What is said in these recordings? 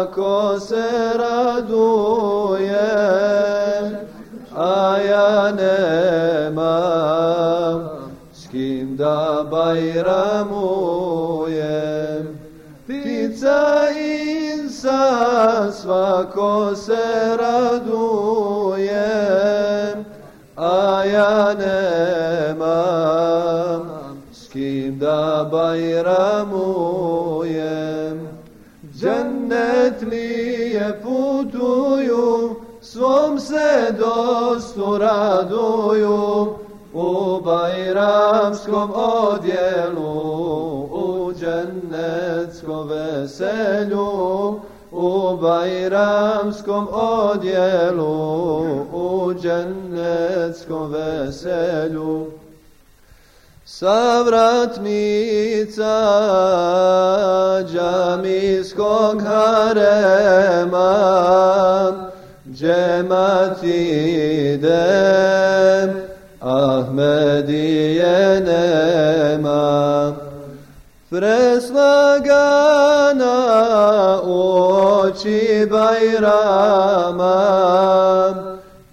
Ako svako se radujem, a ja nemam s kim da bajramujem. Ptica insan svako se radujem, a ja nemam kim da bajramujem. Dostu raduju, u bajramskom odjelu, u džennetskom veselju, u bajramskom odjelu, u džennetskom veselju. Savratnica džamijskog harema, džemat idem, Ahmedije nema. Preslagana u oči Bajrama,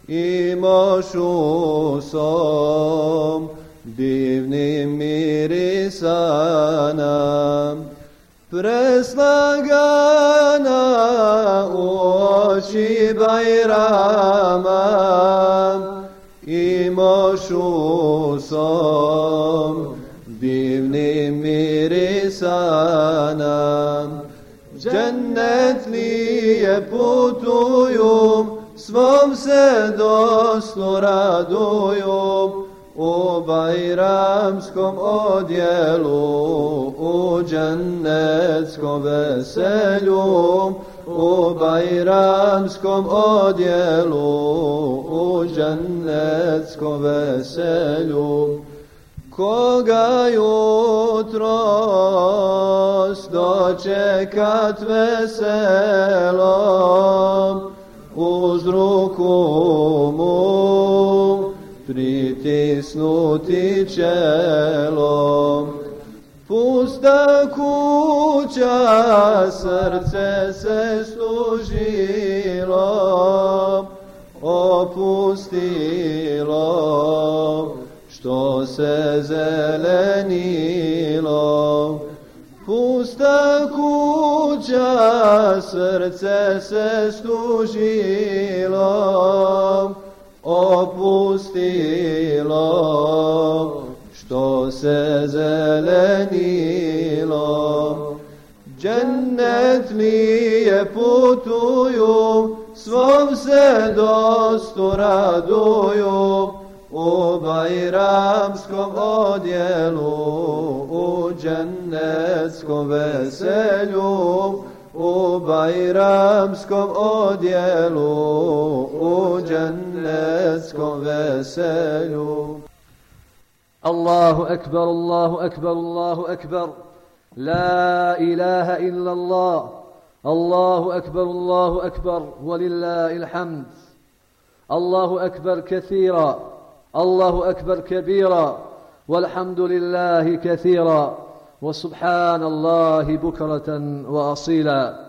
i mošu som, divnim mirisana preslagana bajrama i mošu som divnim mirisana džennet li je putuju svom se doslu raduju u bajramskom odjelu, u džennetskom veselju, u bajramskom odjelu, u džennetskom veselju. Koga jutro dočekat veselom, uz ruku mu pritisnuti čelom. Pusta kuća, srce se služilo, opustilo, što se zelenilo. Pusta kuća, srce se služilo, opustilo, što se zelenilo. Džennet li je putuju, svom se dostu raduju, u bajramskom odjelu, u džennetskom veselju, u bajramskom odjelu, u džennetskom veselju. Allahu ekber, Allahu ekber, Allahu ekber. لا إله إلا الله. الله أكبر الله أكبر. ولله الحمد. الله أكبر كثيرا. الله أكبر كبيرا. والحمد لله كثيرا. وسبحان الله بكرة وأصيلا.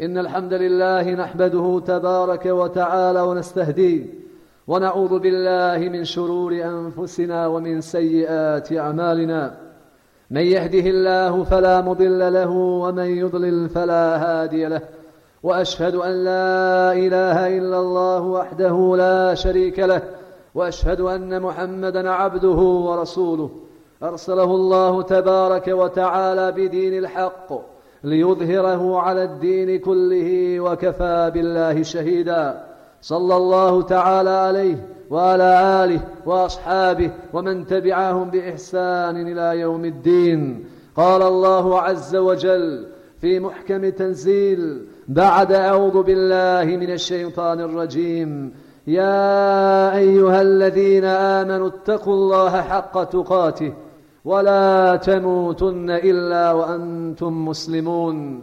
إن الحمد لله نحمده تبارك وتعالى ونستهديه. ونعوذ بالله من شرور أنفسنا ومن سيئات أعمالنا. من يهده الله فلا مضل له ومن يضلل فلا هادي له. وأشهد أن لا إله إلا الله وحده لا شريك له وأشهد أن محمدا عبده ورسوله. أرسله الله تبارك وتعالى بدين الحق ليظهره على الدين كله وكفى بالله شهيدا. صلى الله تعالى عليه وعلى آله وأصحابه ومن تبعهم بإحسان إلى يوم الدين. قال الله عز وجل في محكم تنزيل بعد أعوذ بالله من الشيطان الرجيم. يا أيها الذين آمنوا اتقوا الله حق تقاته ولا تموتن إلا وأنتم مسلمون.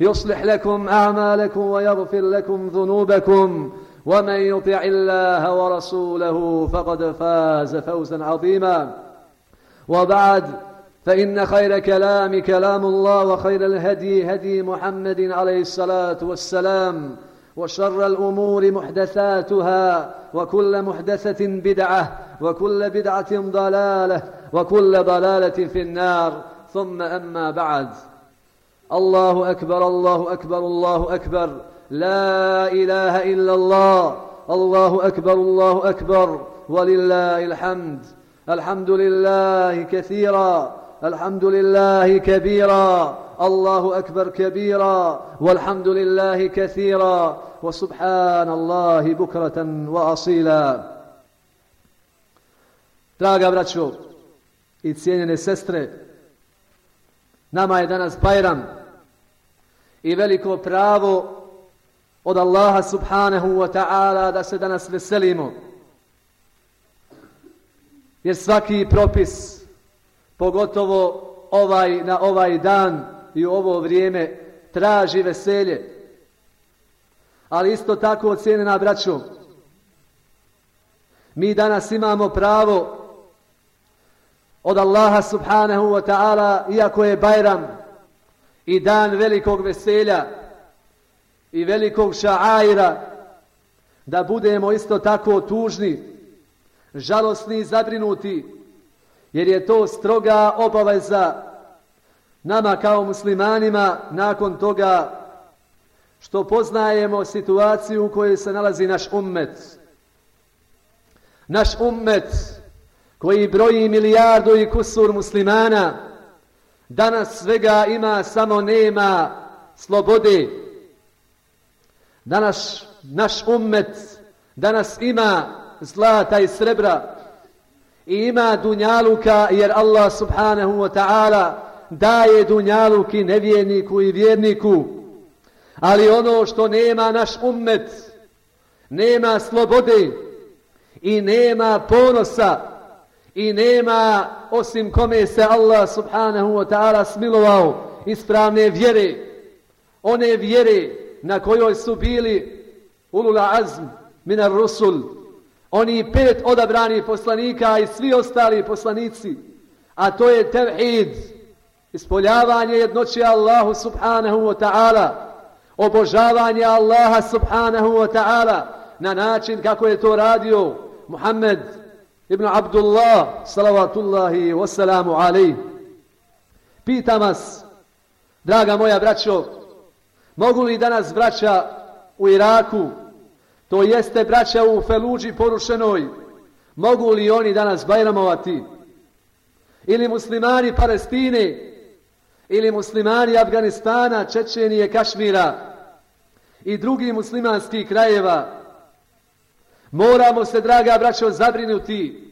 يصلح لكم أعمالكم ويغفر لكم ذنوبكم ومن يطع الله ورسوله فقد فاز فوزا عظيما. وبعد فإن خير كلام كلام الله وخير الهدي هدي محمد عليه الصلاة والسلام وشر الأمور محدثاتها وكل محدثة بدعة وكل بدعة ضلالة وكل ضلالة في النار. ثم أما بعد الله أكبر الله أكبر الله أكبر. لا إله إلا الله. الله أكبر الله أكبر. ولله الحمد. الحمد لله كثيرا. الحمد لله كبيرا. الله أكبر كبيرا. والحمد لله كثيرا. وسبحان الله بكرة وأصيلا. Draga braćo i cijenjene sestre, nama je i veliko pravo od Allaha subhanahu wa ta'ala da se danas veselimo. Jer svaki propis, pogotovo ovaj na ovaj dan i u ovo vrijeme, traži veselje. Ali isto tako ocijenjena braćo, mi danas imamo pravo od Allaha subhanahu wa ta'ala, iako je Bajram i dan velikog veselja i velikog šaajra, da budemo isto tako tužni, žalosni i zabrinuti, jer je to stroga obaveza nama kao muslimanima nakon toga što poznajemo situaciju u kojoj se nalazi naš ummet. Naš ummet koji broji milijardu i kusur muslimana, danas svega ima, samo nema slobode. Danas naš ummet danas ima zlata i srebra i ima dunjaluka jer Allah subhanahu wa ta'ala daje dunjaluki nevjerniku i vjerniku. Ali ono što nema naš ummet, nema slobode i nema ponosa, i nema osim kome se Allah subhanahu wa ta'ala smilovao ispravne vjere. One vjere na kojoj su bili ulula azm minar rusul. Oni pet odabrani poslanika i svi ostali poslanici. A to je tevhid ispoljavanje jednoće Allahu subhanahu wa ta'ala obožavanje Allaha subhanahu wa ta'ala na način kako je to radio Muhammed ibn Abdullah, salavatullahi wassalamu alaih. Pitam vas, draga moja braćo, mogu li danas braća u Iraku, to jeste braća u Feluđi porušenoj, mogu li oni danas bajramovati? Ili muslimani Palestine, ili muslimani Afganistana, Čečenije, Kašmira i drugih muslimanskih krajeva, Moramo se, draga braćo, zabrinuti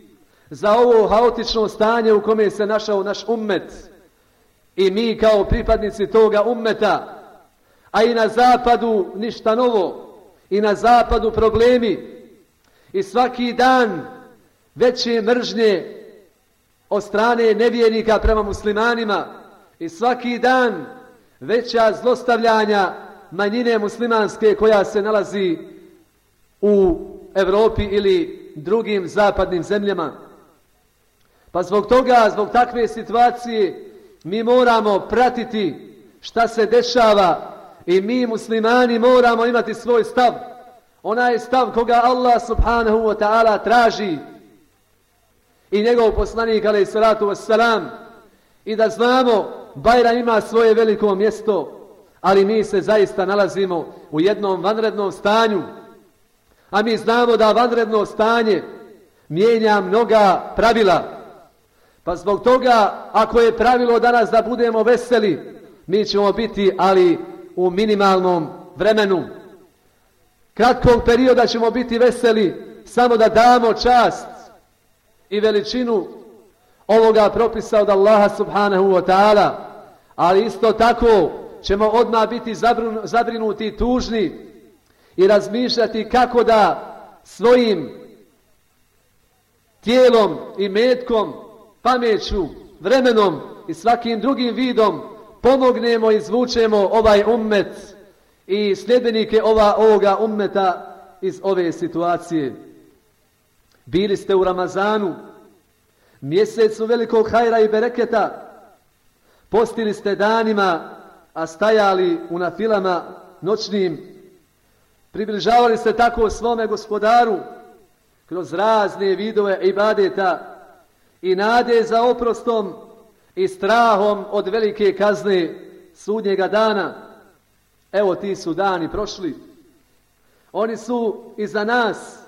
za ovo haotično stanje u kome se našao naš ummet. I mi kao pripadnici toga ummeta, a i na zapadu ništa novo, i na zapadu problemi, i svaki dan veće mržnje od strane nevjernika prema muslimanima, i svaki dan veća zlostavljanja manjine muslimanske koja se nalazi u Evropi ili drugim zapadnim zemljama. Pa zbog toga, zbog takve situacije, mi moramo pratiti šta se dešava i mi muslimani moramo imati svoj stav. Onaj stav koga Allah subhanahu wa ta'ala traži i njegov poslanik, alaih salatu wassalam, i da znamo, Bajram ima svoje veliko mjesto, ali mi se zaista nalazimo u jednom vanrednom stanju, A mi znamo da vanredno stanje mijenja mnoga pravila. Pa zbog toga, ako je pravilo danas da budemo veseli, mi ćemo biti, ali u minimalnom vremenu. Kratkog perioda ćemo biti veseli samo da damo čast i veličinu ovoga propisa od Allaha subhanahu wa ta'ala. Ali isto tako ćemo odmah biti zabrinuti i tužni i razmišljati kako da svojim tijelom i metkom, pameću, vremenom i svakim drugim vidom pomognemo i zvučemo ovaj ummet i sljedbenike ova, ovoga ummeta iz ove situacije. Bili ste u Ramazanu, mjesecu velikog hajra i bereketa, postili ste danima, a stajali u nafilama noćnim, približavali se tako svome gospodaru kroz razne vidove ibadeta i nade za oprostom i strahom od velike kazne sudnjega dana. Evo ti su dani prošli. Oni su iza nas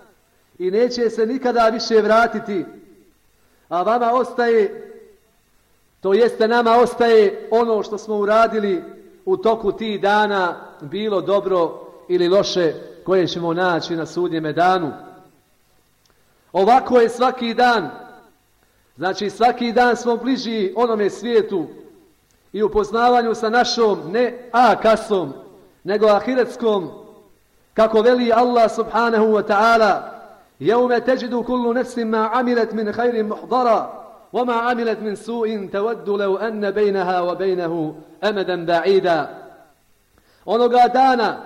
i neće se nikada više vratiti. A vama ostaje, to jeste nama ostaje ono što smo uradili u toku tih dana, bilo dobro ili loše, koje ćemo naći na sudnjeme danu. Ovako je svaki dan. Znači svaki dan smo bliži onome svijetu i upoznavanju sa našom, ne a kasom, nego ahiretskom, kako veli Allah subhanahu wa ta'ala, jeume teđidu kullu nefsim ma amilet min hajrim muhdara, وما عملت من سوء تود لو أن بينها وبينه أمدا بعيدا onoga dana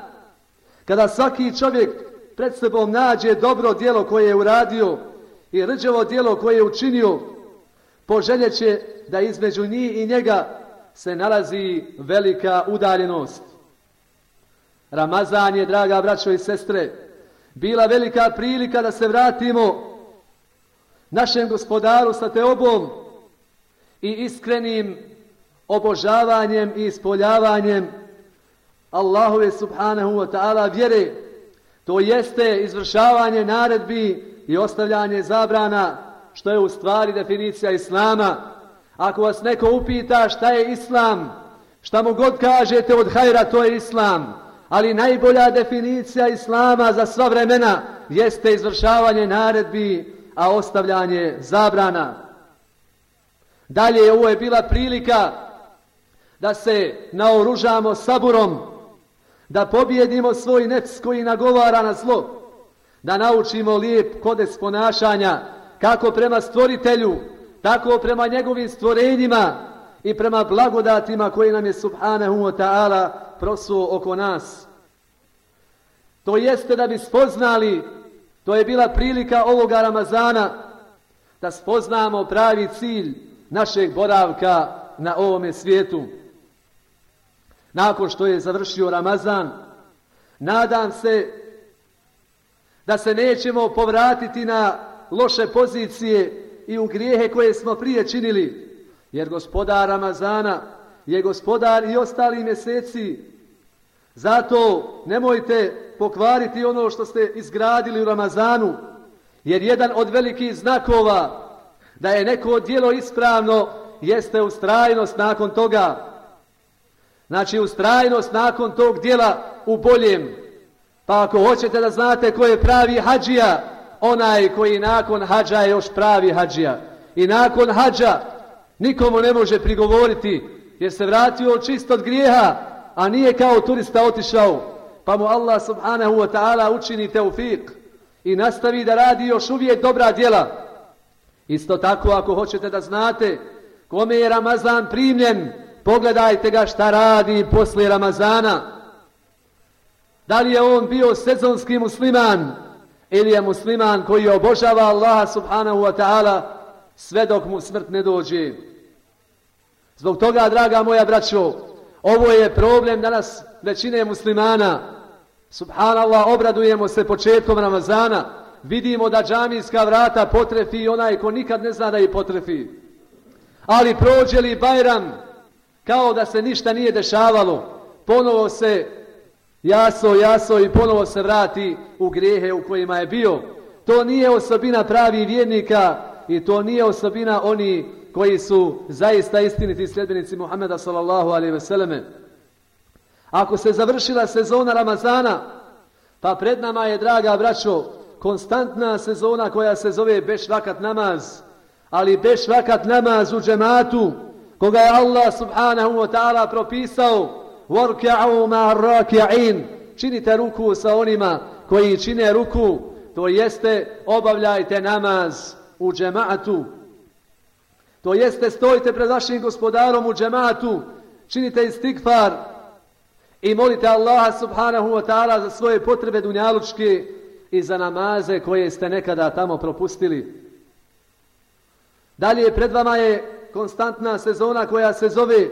kada svaki čovjek pred sebom nađe dobro dijelo koje je uradio i rđevo dijelo koje je učinio poželjeće da između njih i njega se nalazi velika udaljenost. Ramazan je, draga braćo i sestre, bila velika prilika da se vratimo našem gospodaru sa teobom i iskrenim obožavanjem i ispoljavanjem Allahove subhanahu wa ta'ala vjere. To jeste izvršavanje naredbi i ostavljanje zabrana, što je u stvari definicija Islama. Ako vas neko upita šta je Islam, šta mu god kažete od hajra, to je Islam ali najbolja definicija islama za sva vremena jeste izvršavanje naredbi, a ostavljanje zabrana. Dalje, ovo je bila prilika da se naoružamo saburom, da pobjedimo svoj nefs koji nagovara na zlo, da naučimo lijep kodeks ponašanja kako prema stvoritelju, tako prema njegovim stvorenjima i prema blagodatima koje nam je subhanahu wa ta'ala prosuo oko nas. To jeste da bi spoznali, to je bila prilika ovoga Ramazana, da spoznamo pravi cilj našeg boravka na ovome svijetu. Nakon što je završio Ramazan, nadam se da se nećemo povratiti na loše pozicije i u grijehe koje smo prije činili, jer gospodar Ramazana je gospodar i ostali mjeseci. Zato nemojte pokvariti ono što ste izgradili u Ramazanu, jer jedan od velikih znakova da je neko dijelo ispravno jeste ustrajnost nakon toga. Znači ustrajnost nakon tog dijela u boljem. Pa ako hoćete da znate ko je pravi hađija, onaj koji nakon hađa je još pravi hađija. I nakon hađa nikomu ne može prigovoriti jer se vratio čist od grijeha, a nije kao turista otišao, pa mu Allah subhanahu wa ta'ala učini teufik i nastavi da radi još uvijek dobra djela. Isto tako, ako hoćete da znate kome je Ramazan primljen, pogledajte ga šta radi poslije Ramazana. Da li je on bio sezonski musliman ili je musliman koji obožava Allaha subhanahu wa ta'ala sve dok mu smrt ne dođe. Zbog toga, draga moja braćo, ovo je problem danas većine muslimana. Subhanallah, obradujemo se početkom Ramazana. Vidimo da džamijska vrata potrefi onaj ko nikad ne zna da ih potrefi. Ali prođe li Bajram kao da se ništa nije dešavalo, ponovo se jaso, jaso i ponovo se vrati u grijehe u kojima je bio. To nije osobina pravi vjernika i to nije osobina oni koji su zaista istiniti sljedbenici Muhammeda sallallahu alaihi ve selleme. Ako se završila sezona Ramazana, pa pred nama je, draga braćo, konstantna sezona koja se zove Bešvakat namaz, ali Bešvakat namaz u džematu, koga je Allah subhanahu wa ta'ala propisao وَرْكَعُوا مَا الرَّاكِعِينَ Činite ruku sa onima koji čine ruku, to jeste obavljajte namaz u džematu. To jeste stojite pred vašim gospodarom u džematu, činite istikfar i molite Allaha subhanahu wa ta'ala za svoje potrebe dunjalučke i za namaze koje ste nekada tamo propustili. Dalje pred vama je konstantna sezona koja se zove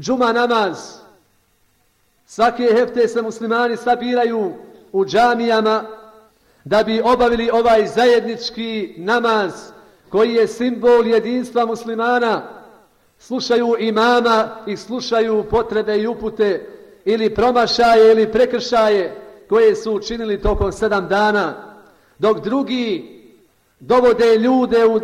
džuma namaz. Svake hefte se muslimani sabiraju u džamijama da bi obavili ovaj zajednički namaz koji je simbol jedinstva muslimana. Slušaju imama i slušaju potrebe i upute ili promašaje ili prekršaje koje su učinili tokom sedam dana. Dok drugi dovode ljude u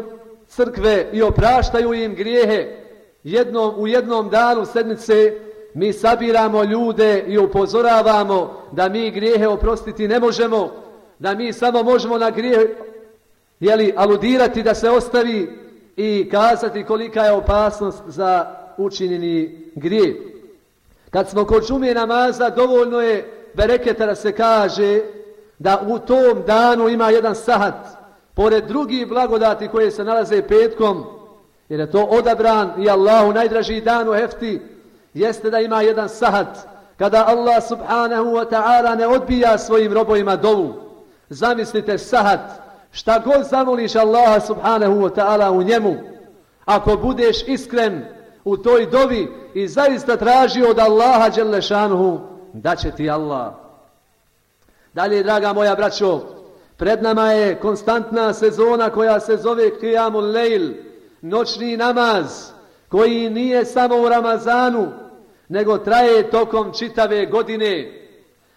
crkve i opraštaju im grijehe jednom, u jednom danu sedmice mi sabiramo ljude i upozoravamo da mi grijehe oprostiti ne možemo, da mi samo možemo na grije jeli, aludirati da se ostavi i kazati kolika je opasnost za učinjeni grije. Kad smo kod džume namaza, dovoljno je bereketa da se kaže da u tom danu ima jedan sahat, pored drugih blagodati koje se nalaze petkom, jer je to odabran i Allahu najdraži dan u hefti, jeste da ima jedan sahat kada Allah subhanahu wa ta'ala ne odbija svojim robojima dovu. Zamislite sahat, šta god zamoliš Allaha subhanahu wa ta'ala u njemu, ako budeš iskren u toj dovi i zaista traži od Allaha dželešanuhu, da će ti Allah. Dalje, draga moja braćo, pred nama je konstantna sezona koja se zove Qiyamul Lejl, noćni namaz, koji nije samo u Ramazanu, nego traje tokom čitave godine.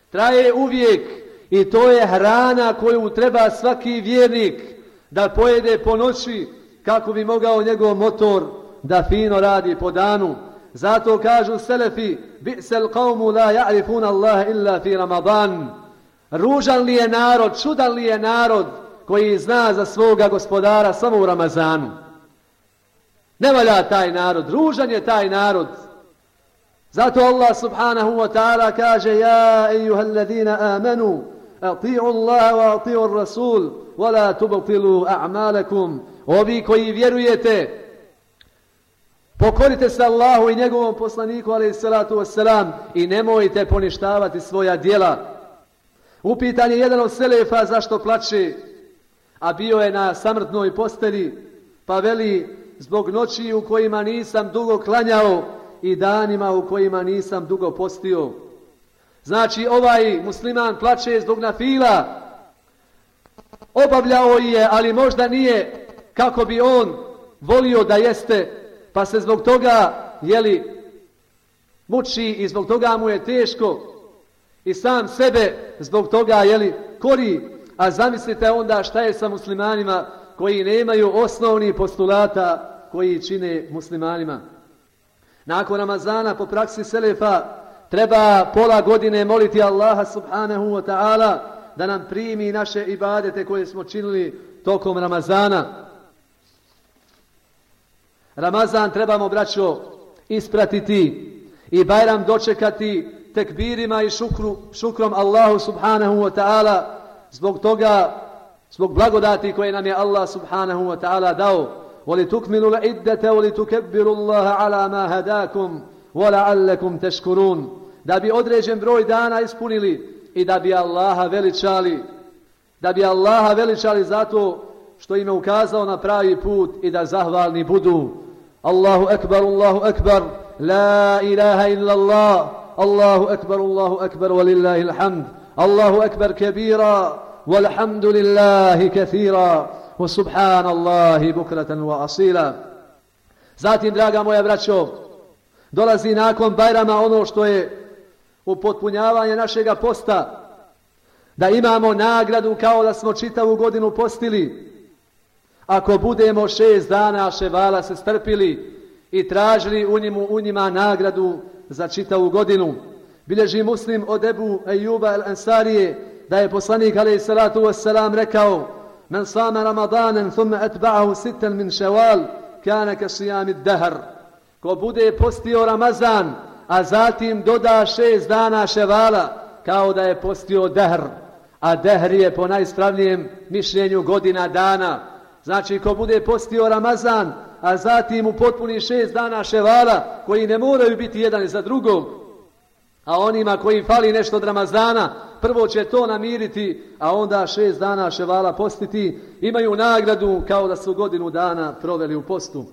Traje uvijek i to je hrana koju treba svaki vjernik da pojede po noći kako bi mogao njegov motor da fino radi po danu. Zato kažu selefi, bi'sel qavmu la ja'rifun Allah illa fi Ramadan. Ružan li je narod, čudan li je narod koji zna za svoga gospodara samo u Ramazanu. Ne valja taj narod, ružan je taj narod. Zato Allah subhanahu wa ta'ala kaže Ja ejuhal ladina amanu Ati'u Allah wa ati'u Rasul Wa la tubatilu a'malakum Ovi koji vjerujete Pokorite se Allahu i njegovom poslaniku alaihi salatu wassalam i nemojte poništavati svoja djela. Upitan je jedan od selefa zašto plače, a bio je na samrtnoj posteli, pa veli zbog noći u kojima nisam dugo klanjao i danima u kojima nisam dugo postio. Znači ovaj musliman plače zbog nafila, obavljao je, ali možda nije kako bi on volio da jeste pa se zbog toga, jeli, muči i zbog toga mu je teško i sam sebe zbog toga, jeli, kori. A zamislite onda šta je sa muslimanima koji nemaju osnovni postulata koji čine muslimanima. Nakon Ramazana po praksi Selefa treba pola godine moliti Allaha subhanahu wa ta'ala da nam primi naše ibadete koje smo činili tokom Ramazana. Ramazan trebamo, braćo, ispratiti i Bajram dočekati tekbirima i šukru, šukrom Allahu subhanahu wa ta'ala zbog toga, zbog blagodati koje nam je Allah subhanahu wa ta'ala dao. Voli tukminu la iddete, voli tukebbiru Allaha ala ma hadakum, vola allekum teškurun. Da bi određen broj dana ispunili i da bi Allaha veličali. Da bi Allaha veličali zato što im je ukazao na pravi put i da zahvalni budu. الله أكبر الله أكبر لا إله إلا الله الله أكبر الله أكبر ولله الحمد الله أكبر كبيرا والحمد لله كثيرا وسبحان الله بكرة وأصيلا Zatim, draga moja braćo, dolazi nakon Bajrama ono što je upotpunjavanje našega posta, da imamo nagradu kao da smo čitavu godinu postili, Ako budemo šest dana ševala se strpili i tražili u, njemu, u njima nagradu za čitavu godinu. Bileži muslim od Ebu Ejuba el-Ansarije da je poslanik alaih salatu wassalam rekao Men sama Ramadanen thumme etba'ahu sitan min ševal kane ka sijami dehar. ko bude postio Ramazan, a zatim doda šest dana ševala, kao da je postio dehr, a dehr je po najspravnijem mišljenju godina dana. Znači, ko bude postio Ramazan, a zatim u potpuni šest dana ševala, koji ne moraju biti jedan za drugom, a onima koji fali nešto od Ramazana, prvo će to namiriti, a onda šest dana ševala postiti, imaju nagradu kao da su godinu dana proveli u postu.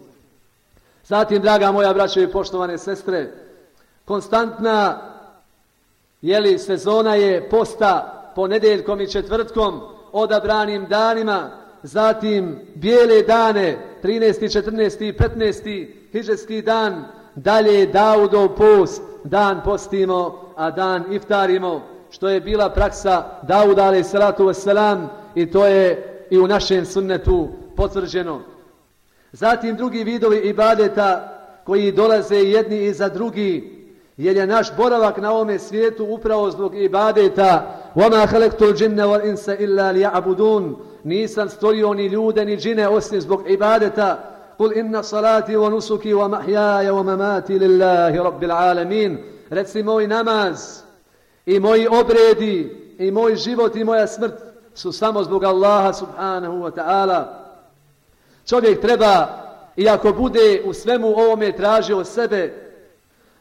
Zatim, draga moja braća i poštovane sestre, konstantna jeli, sezona je posta ponedeljkom i četvrtkom odabranim danima, zatim bijele dane, 13. 14. 15. hiđetski dan, dalje Daudov post, dan postimo, a dan iftarimo, što je bila praksa Dauda alaih salatu wasalam i to je i u našem sunnetu potvrđeno. Zatim drugi vidovi ibadeta koji dolaze jedni iza drugi, jer je naš boravak na ovome svijetu upravo zbog ibadeta وَمَا خَلَقْتُ الْجِنَّ وَالْإِنسَ إِلَّا لِيَعْبُدُونَ Nisam stvorio ni ljude ni džine osim zbog ibadeta قُلْ إِنَّ صَلَاتِ وَنُسُكِ وَمَحْيَايَ وَمَمَاتِ لِلَّهِ رَبِّ الْعَالَمِينَ Reci moj namaz i moji obredi i moj život i moja smrt su samo zbog Allaha subhanahu wa ta'ala. Čovjek treba, iako bude u svemu ovome tražio sebe,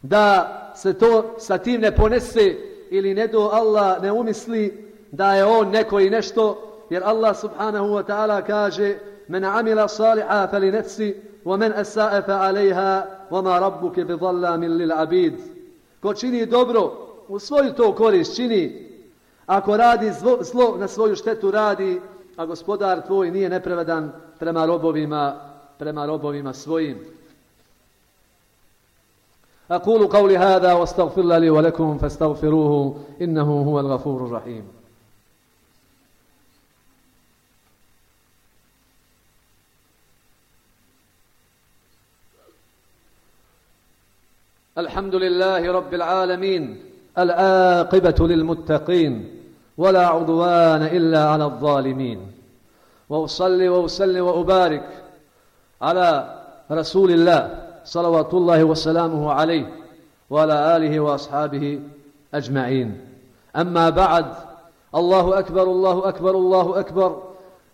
da se to sa tim ne ponese ili ne do Allah ne umisli da je on neko i nešto, jer Allah subhanahu wa ta'ala kaže men amila saliha fali nefsi wa men asa'a fa alejha wa ma rabbuke bi dhallamin lil abid. Ko čini dobro, u svoju to korist čini, ako radi zlo, zlo na svoju štetu radi, a gospodar tvoj nije neprevedan prema robovima, prema robovima svojim. أقول قولي هذا واستغفر لي ولكم فاستغفروه إنه هو الغفور الرحيم. الحمد لله رب العالمين العاقبة للمتقين ولا عضوان إلا على الظالمين. وأصلي وأسلم وأبارك على رسول الله صلوات الله وسلامه عليه وعلى آله وأصحابه أجمعين أما بعد الله أكبر الله أكبر الله أكبر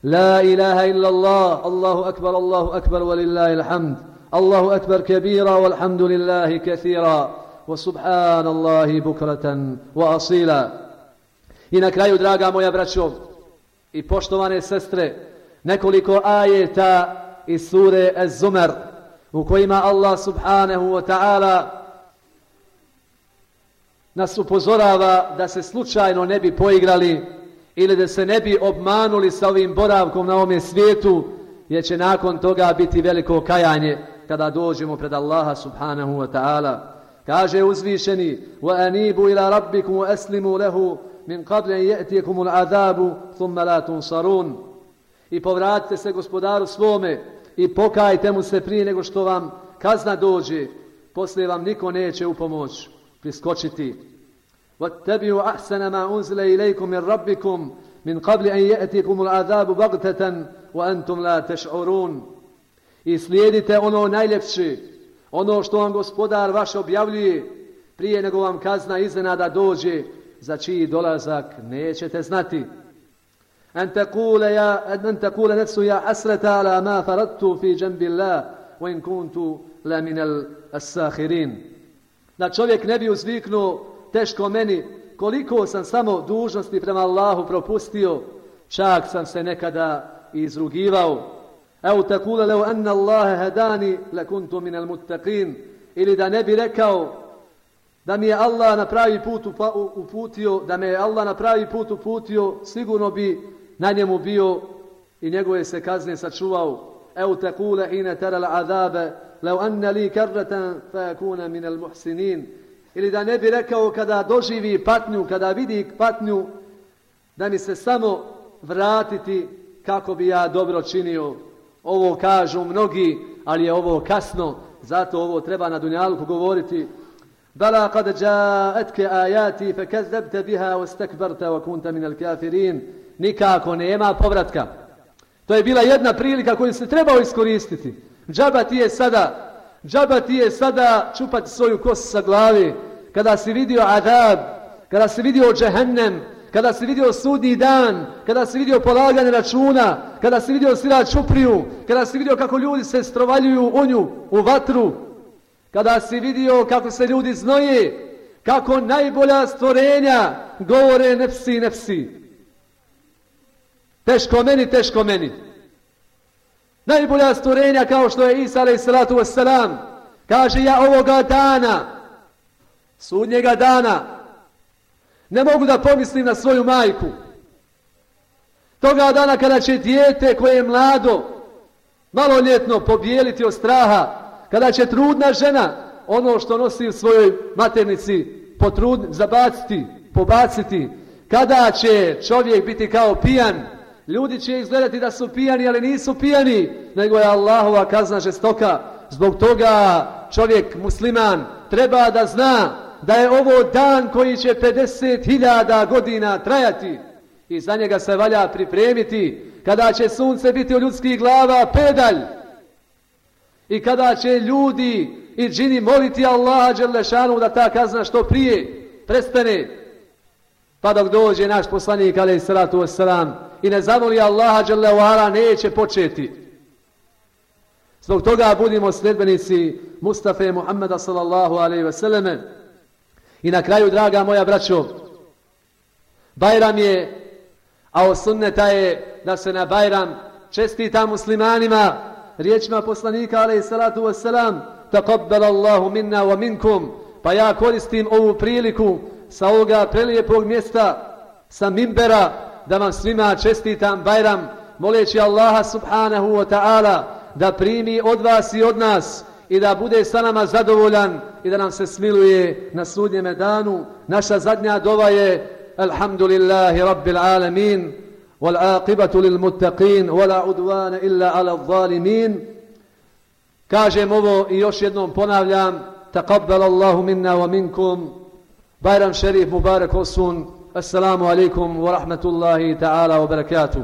لا إله إلا الله الله أكبر الله أكبر ولله الحمد الله أكبر كبيرا والحمد لله كثيرا وسبحان الله بكرة وأصيلا I na kraju, draga moja braćo i poštovane sestre, nekoliko ajeta iz sure Az-Zumar, u kojima Allah subhanahu wa ta'ala nas upozorava da se slučajno ne bi poigrali ili da se ne bi obmanuli sa ovim boravkom na ovom svijetu, jer će nakon toga biti veliko kajanje kada dođemo pred Allaha subhanahu wa ta'ala. Kaže uzvišeni, وَأَنِيبُ إِلَى رَبِّكُمْ وَأَسْلِمُوا لَهُ مِنْ قَبْلِ أَنْ يَأْتِيكُمُ الْعَذَابُ ثُمَّ لَا تُنْصَرُونَ I povratite se gospodaru svome, i pokajte mu se prije nego što vam kazna dođe, poslije vam niko neće u pomoć priskočiti. وَاتَّبِعُوا أَحْسَنَ مَا أُنزِلَ إِلَيْكُمْ مِنْ رَبِّكُمْ مِنْ قَبْلِ أَنْ يَأْتِكُمُ الْعَذَابُ بَغْتَةً وَأَنْتُمْ لَا تَشْعُرُونَ I slijedite ono najljepše, ono što vam gospodar vaš objavljuje, prije nego vam kazna iznenada dođe, za čiji dolazak nećete znati. أن تقول يا أن تقول نفس يا حسرة على ما فرطت في جنب الله وإن كنت لمن الساخرين da čovjek ne bi uzviknuo teško meni koliko sam samo dužnosti prema Allahu propustio čak sam se nekada izrugivao evo takule leo anna Allahe hadani lakuntu minal muttaqin ili da ne bi rekao da mi je Allah na pravi put uputio da me je Allah na pravi put uputio sigurno bi na njemu bio i njegove se kazne sačuvao. Evo te kule hine tera l'adabe, anna li karratan fa akuna min al muhsinin. Ili da ne bi rekao kada doživi patnju, kada vidi patnju, da mi se samo vratiti kako bi ja dobro činio. Ovo kažu mnogi, ali je ovo kasno, zato ovo treba na dunjalku govoriti. Bala kad jaetke ajati fe biha wastakbarta wa kunta min al kafirin nikako nema povratka. To je bila jedna prilika koju se trebao iskoristiti. Džaba ti je sada Džaba ti je sada čupati svoju kosu sa glavi, kada si vidio adab, kada si vidio džehennem, kada si vidio sudni dan, kada si vidio polaganje računa, kada si vidio sira čupriju, kada si vidio kako ljudi se strovaljuju u nju, u vatru, kada si vidio kako se ljudi znoje, kako najbolja stvorenja govore nefsi, nefsi. Teško meni, teško meni. Najbolja stvorenja kao što je Isa alaih salatu wasalam, kaže ja ovoga dana, sudnjega dana, ne mogu da pomislim na svoju majku. Toga dana kada će dijete koje je mlado, maloljetno pobijeliti od straha, kada će trudna žena ono što nosi u svojoj maternici potrud, zabaciti, pobaciti, kada će čovjek biti kao pijan, ljudi će izgledati da su pijani, ali nisu pijani, nego je Allahova kazna žestoka. Zbog toga čovjek musliman treba da zna da je ovo dan koji će 50.000 godina trajati. I za njega se valja pripremiti kada će sunce biti u ljudskih glava pedalj. I kada će ljudi i džini moliti Allaha Đerlešanu da ta kazna što prije prestane. Pa dok dođe naš poslanik alaih salatu wasalam i ne zamoli Allaha Đelešanu neće početi. Zbog toga budimo sljedbenici Mustafa Muhammeda sallallahu alaihi wasallam I na kraju, draga moja braćo, Bajram je, a osunneta je da se na Bajram čestita muslimanima, riječima poslanika, alaihi salatu wasalam, taqabbal Allahu minna wa minkum, pa ja koristim ovu priliku sa ovoga prelijepog mjesta, sa mimbera, da vam svima čestitam Bajram, moleći Allaha subhanahu wa ta'ala da primi od vas i od nas i da bude sa nama zadovoljan i da nam se smiluje na sudnjem danu. Naša zadnja dova je Alhamdulillahi Rabbil Alamin wal aqibatu lil muttaqin wala udwana illa ala zalimin. Kažem ovo i još jednom ponavljam taqabbal Allahu minna wa minkum Bajram Šerif Mubarak Osun السلام عليكم ورحمة الله تعالى وبركاته.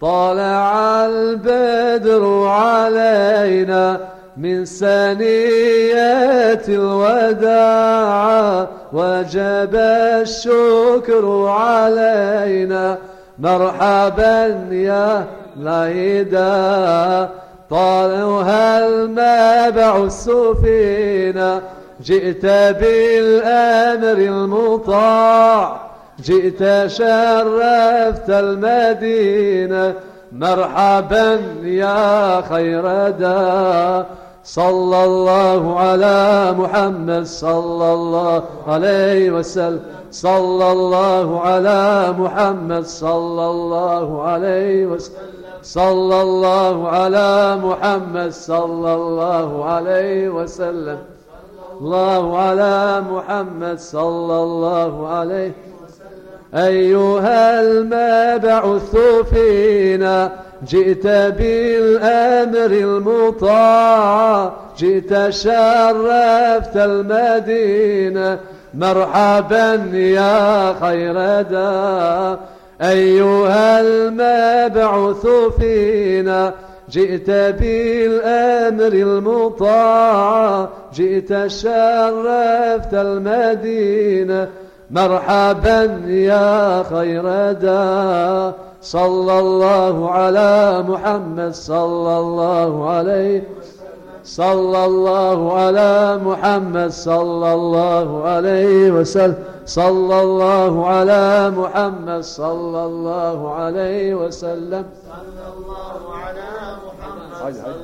طلع البدر علينا من ثنيات الوداع وجب الشكر علينا. مرحبا يا ليدا طالوا المبعوث فينا جئت بالأمر المطاع جئت شرفت المدينة مرحبا يا خير دا صلى الله على محمد صلى الله عليه وسلم. صلى الله على محمد صلى الله عليه وسلم. صلى الله على محمد صلى الله عليه وسلم. الله على محمد صلى الله عليه أيها المبعوث فينا جئت بالأمر المطاع جئت شرفت المدينة. مرحبا يا خير دا أيها المبعوث فينا جئت بالأمر المطاع جئت شرفت المدينة. مرحبا يا خير دا صلى الله على محمد صلى الله عليه صلى الله على محمد صلى الله عليه وسلم. صلى الله على محمد صلى الله عليه وسلم. صلى الله على محمد